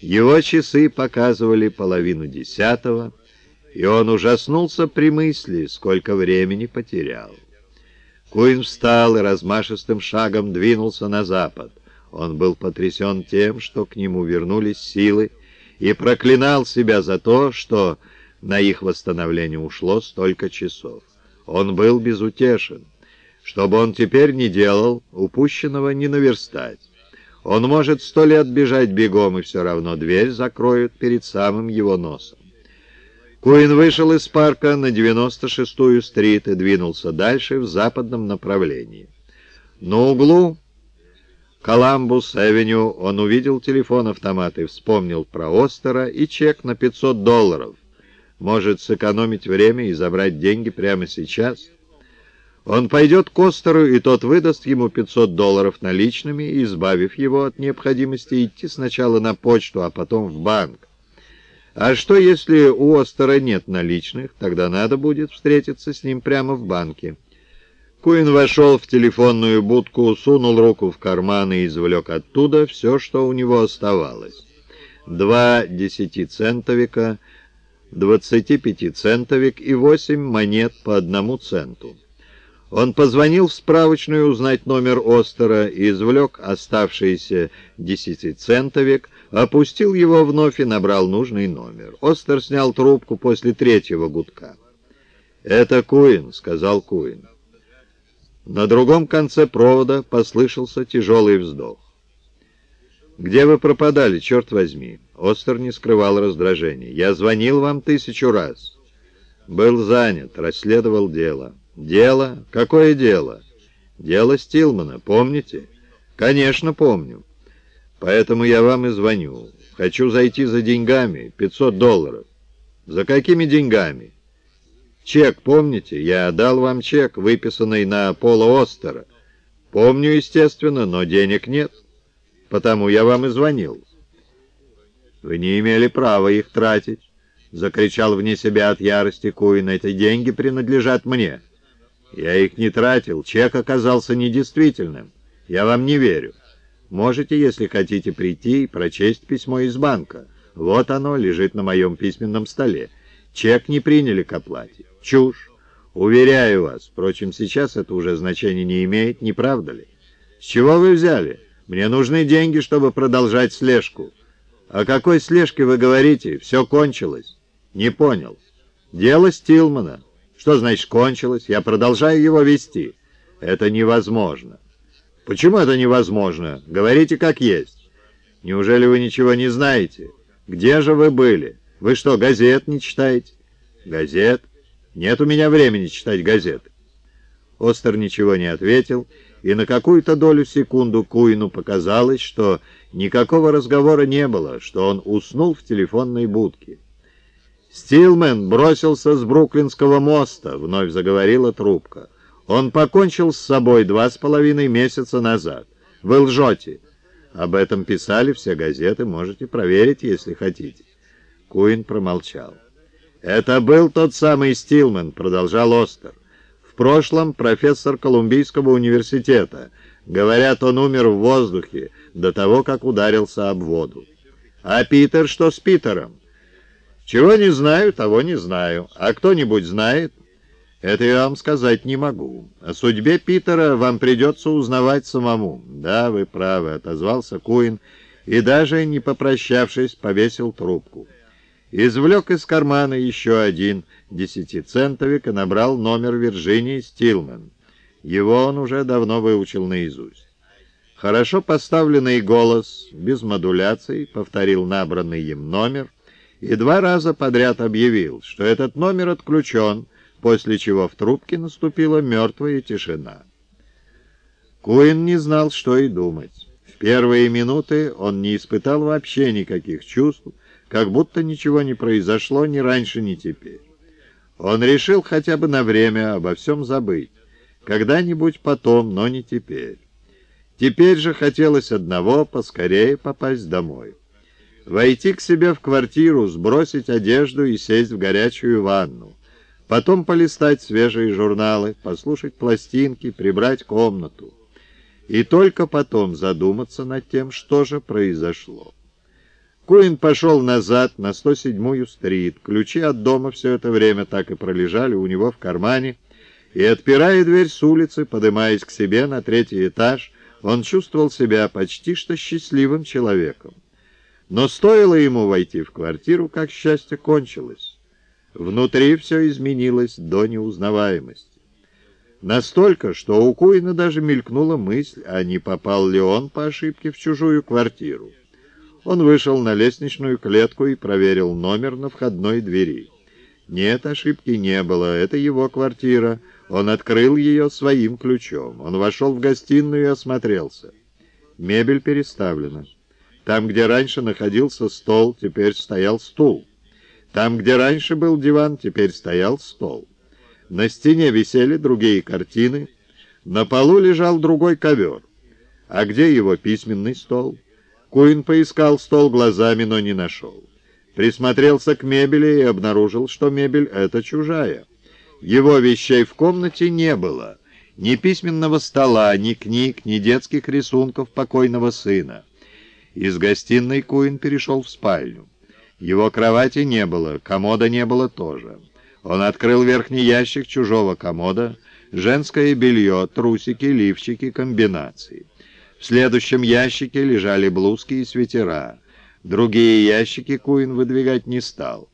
Его часы показывали половину десятого, и он ужаснулся при мысли, сколько времени потерял. Куин встал и размашистым шагом двинулся на запад. Он был потрясен тем, что к нему вернулись силы, и проклинал себя за то, что на их восстановление ушло столько часов. Он был безутешен. Что бы он теперь ни делал, упущенного не наверстать. Он может сто лет бежать бегом, и все равно дверь закроют перед самым его носом. Куин вышел из парка на 96-ю стрит и двинулся дальше в западном направлении. На углу Коламбус-авеню он увидел телефон-автомат и вспомнил про Остера и чек на 500 долларов. Может сэкономить время и забрать деньги прямо сейчас? Он пойдет к Остеру, и тот выдаст ему 500 долларов наличными, избавив его от необходимости идти сначала на почту, а потом в банк. А что, если у Остера нет наличных? Тогда надо будет встретиться с ним прямо в банке. Куин вошел в телефонную будку, сунул руку в карман и извлек оттуда все, что у него оставалось. Два десятицентовика, двадцатипятицентовик и восемь монет по одному центу. Он позвонил в справочную узнать номер Остера и извлек оставшийся десятицентовик, опустил его вновь и набрал нужный номер. Остер снял трубку после третьего гудка. «Это Куин», — сказал Куин. На другом конце провода послышался тяжелый вздох. «Где вы пропадали, черт возьми?» Остер не скрывал раздражения. «Я звонил вам тысячу раз». «Был занят, расследовал дело». «Дело? Какое дело?» «Дело Стилмана, помните?» «Конечно, помню. Поэтому я вам и звоню. Хочу зайти за деньгами, 500 долларов». «За какими деньгами?» «Чек, помните? Я дал вам чек, выписанный на Пола Остера». «Помню, естественно, но денег нет. Потому я вам и звонил». «Вы не имели права их тратить», — закричал вне себя от ярости Куин. «Эти деньги принадлежат мне». Я их не тратил, чек оказался недействительным. Я вам не верю. Можете, если хотите, прийти и прочесть письмо из банка. Вот оно лежит на моем письменном столе. Чек не приняли к оплате. Чушь. Уверяю вас. Впрочем, сейчас это уже значения не имеет, не правда ли? С чего вы взяли? Мне нужны деньги, чтобы продолжать слежку. О какой слежке вы говорите? Все кончилось. Не понял. Дело Стилмана. Что значит кончилось? Я продолжаю его вести. Это невозможно. Почему это невозможно? Говорите как есть. Неужели вы ничего не знаете? Где же вы были? Вы что, газет не читаете? Газет? Нет у меня времени читать газеты. Остер ничего не ответил, и на какую-то долю секунду Куину показалось, что никакого разговора не было, что он уснул в телефонной будке. «Стилмен бросился с Бруклинского моста», — вновь заговорила трубка. «Он покончил с собой два с половиной месяца назад. Вы лжете». Об этом писали все газеты, можете проверить, если хотите. Куин промолчал. «Это был тот самый Стилмен», — продолжал Остер. «В прошлом профессор Колумбийского университета. Говорят, он умер в воздухе до того, как ударился об воду. А Питер что с Питером?» Чего не знаю, того не знаю. А кто-нибудь знает? Это я вам сказать не могу. О судьбе Питера вам придется узнавать самому. Да, вы правы, отозвался Куин и даже не попрощавшись повесил трубку. Извлек из кармана еще один десятицентовик и набрал номер Вирджинии Стилман. Его он уже давно выучил наизусть. Хорошо поставленный голос, без модуляций, повторил набранный им номер, и два раза подряд объявил, что этот номер отключен, после чего в трубке наступила мертвая тишина. Куин не знал, что и думать. В первые минуты он не испытал вообще никаких чувств, как будто ничего не произошло ни раньше, ни теперь. Он решил хотя бы на время обо всем забыть. Когда-нибудь потом, но не теперь. Теперь же хотелось одного — поскорее попасть домой. Войти к себе в квартиру, сбросить одежду и сесть в горячую ванну. Потом полистать свежие журналы, послушать пластинки, прибрать комнату. И только потом задуматься над тем, что же произошло. Куин пошел назад на 107-ю стрит. Ключи от дома все это время так и пролежали у него в кармане, и, отпирая дверь с улицы, поднимаясь к себе на третий этаж, он чувствовал себя почти что счастливым человеком. Но стоило ему войти в квартиру, как счастье кончилось. Внутри все изменилось до неузнаваемости. Настолько, что у Куина даже мелькнула мысль, а не попал ли он по ошибке в чужую квартиру. Он вышел на лестничную клетку и проверил номер на входной двери. Нет, ошибки не было, это его квартира. Он открыл ее своим ключом. Он вошел в гостиную и осмотрелся. Мебель переставлена. Там, где раньше находился стол, теперь стоял стул. Там, где раньше был диван, теперь стоял стол. На стене висели другие картины, на полу лежал другой ковер. А где его письменный стол? Куин поискал стол глазами, но не нашел. Присмотрелся к мебели и обнаружил, что мебель эта чужая. Его вещей в комнате не было. Ни письменного стола, ни книг, ни детских рисунков покойного сына. Из гостиной Куин перешел в спальню. Его кровати не было, комода не было тоже. Он открыл верхний ящик чужого комода, женское белье, трусики, лифчики, комбинации. В следующем ящике лежали блузки и свитера. Другие ящики Куин выдвигать не стал.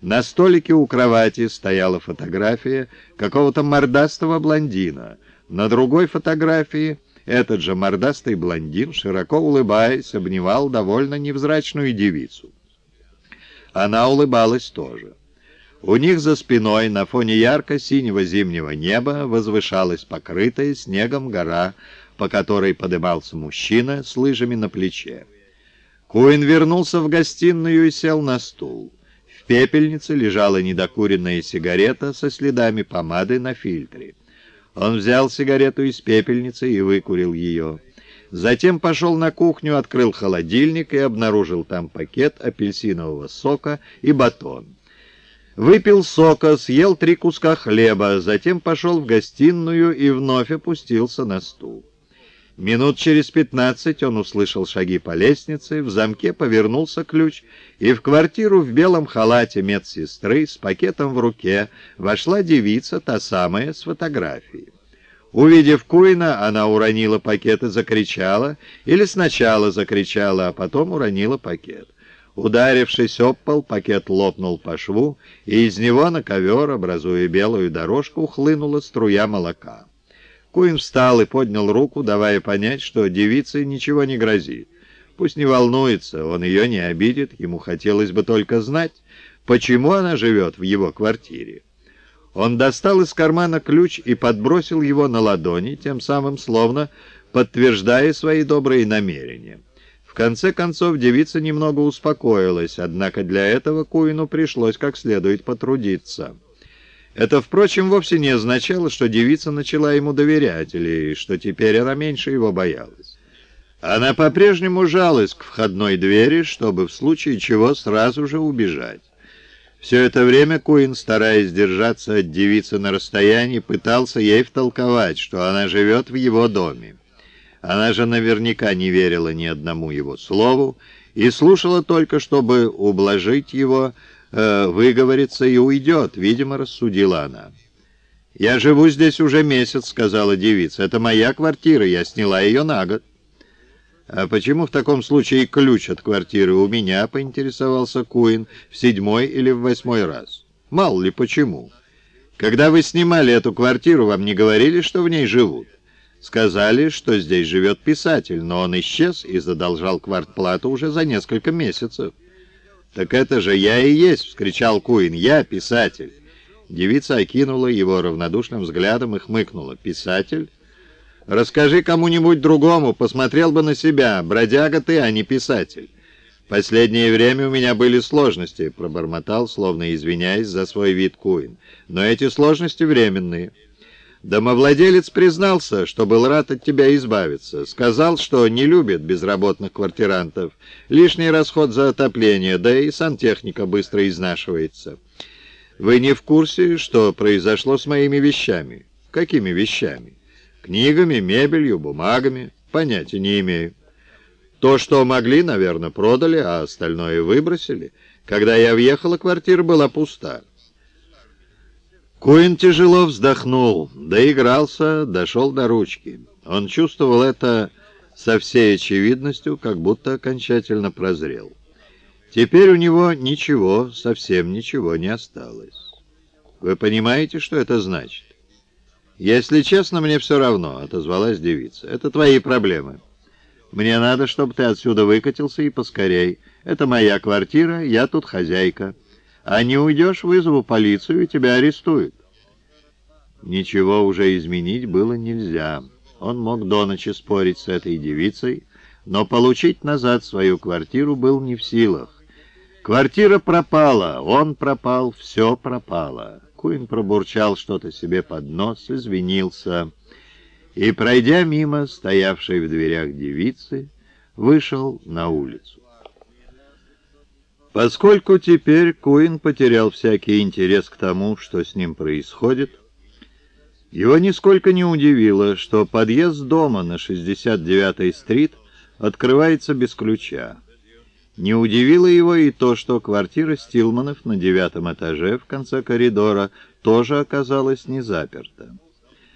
На столике у кровати стояла фотография какого-то мордастого блондина. На другой фотографии этот же мордастый блондин, широко улыбаясь, обнимал довольно невзрачную девицу. Она улыбалась тоже. У них за спиной на фоне ярко-синего зимнего неба возвышалась покрытая снегом гора, по которой подымался мужчина с лыжами на плече. Куин вернулся в гостиную и сел на стул. В пепельнице лежала недокуренная сигарета со следами помады на фильтре. Он взял сигарету из пепельницы и выкурил ее. Затем пошел на кухню, открыл холодильник и обнаружил там пакет апельсинового сока и батон. Выпил сока, съел три куска хлеба, затем пошел в гостиную и вновь опустился на стул. Минут через пятнадцать он услышал шаги по лестнице, в замке повернулся ключ, и в квартиру в белом халате медсестры с пакетом в руке вошла девица, та самая, с фотографией. Увидев Куина, она уронила пакет и закричала, или сначала закричала, а потом уронила пакет. Ударившись об пол, пакет лопнул по шву, и из него на ковер, образуя белую дорожку, хлынула струя молока. Куин встал и поднял руку, давая понять, что девице ничего не грозит. Пусть не волнуется, он ее не обидит, ему хотелось бы только знать, почему она живет в его квартире. Он достал из кармана ключ и подбросил его на ладони, тем самым словно подтверждая свои добрые намерения. В конце концов девица немного успокоилась, однако для этого Куину пришлось как следует потрудиться. Это, впрочем, вовсе не означало, что девица начала ему доверять, или что теперь она меньше его боялась. Она по-прежнему жалась к входной двери, чтобы в случае чего сразу же убежать. Все это время Куин, стараясь держаться от девицы на расстоянии, пытался ей втолковать, что она живет в его доме. Она же наверняка не верила ни одному его слову и слушала только, чтобы ублажить его, э, выговориться и уйдет, видимо, рассудила она. «Я живу здесь уже месяц», — сказала девица. «Это моя квартира, я сняла ее на год». «А почему в таком случае ключ от квартиры у меня?» — поинтересовался Куин в седьмой или в восьмой раз. «Мало ли почему. Когда вы снимали эту квартиру, вам не говорили, что в ней живут?» Сказали, что здесь живет писатель, но он исчез и задолжал квартплату уже за несколько месяцев. «Так это же я и есть!» — вскричал Куин. «Я писатель!» Девица окинула его равнодушным взглядом и хмыкнула. «Писатель? Расскажи кому-нибудь другому, посмотрел бы на себя. Бродяга ты, а не писатель». «Последнее время у меня были сложности», — пробормотал, словно извиняясь за свой вид Куин. «Но эти сложности временные». Домовладелец признался, что был рад от тебя избавиться. Сказал, что не любит безработных квартирантов. Лишний расход за отопление, да и сантехника быстро изнашивается. Вы не в курсе, что произошло с моими вещами? Какими вещами? Книгами, мебелью, бумагами? Понятия не имею. То, что могли, наверное, продали, а остальное выбросили. Когда я въехала, квартира была пуста. Куин тяжело вздохнул, доигрался, дошел до ручки. Он чувствовал это со всей очевидностью, как будто окончательно прозрел. Теперь у него ничего, совсем ничего не осталось. Вы понимаете, что это значит? Если честно, мне все равно, отозвалась девица. Это твои проблемы. Мне надо, чтобы ты отсюда выкатился и поскорей. Это моя квартира, я тут хозяйка. А не уйдешь, вызову полицию, и тебя арестуют. Ничего уже изменить было нельзя. Он мог до ночи спорить с этой девицей, но получить назад свою квартиру был не в силах. Квартира пропала, он пропал, все пропало. Куин пробурчал что-то себе под нос, извинился и, пройдя мимо стоявшей в дверях девицы, вышел на улицу. Поскольку теперь Куин потерял всякий интерес к тому, что с ним происходит, его нисколько не удивило, что подъезд дома на 69-й стрит открывается без ключа. Не удивило его и то, что квартира Стилманов на девятом этаже в конце коридора тоже оказалась не заперта.